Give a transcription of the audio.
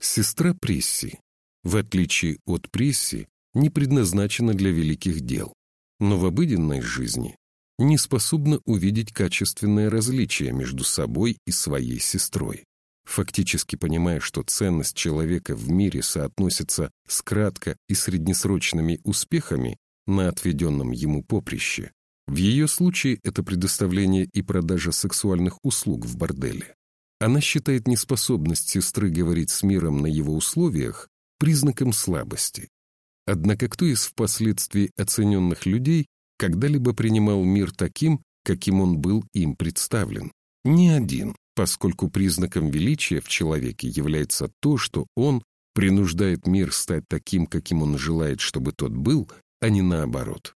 Сестра Пресси, в отличие от Пресси, не предназначена для великих дел, но в обыденной жизни не способна увидеть качественное различие между собой и своей сестрой. Фактически понимая, что ценность человека в мире соотносится с кратко и среднесрочными успехами на отведенном ему поприще, в ее случае это предоставление и продажа сексуальных услуг в борделе. Она считает неспособность сестры говорить с миром на его условиях признаком слабости. Однако кто из впоследствии оцененных людей когда-либо принимал мир таким, каким он был им представлен? Ни один, поскольку признаком величия в человеке является то, что он принуждает мир стать таким, каким он желает, чтобы тот был, а не наоборот.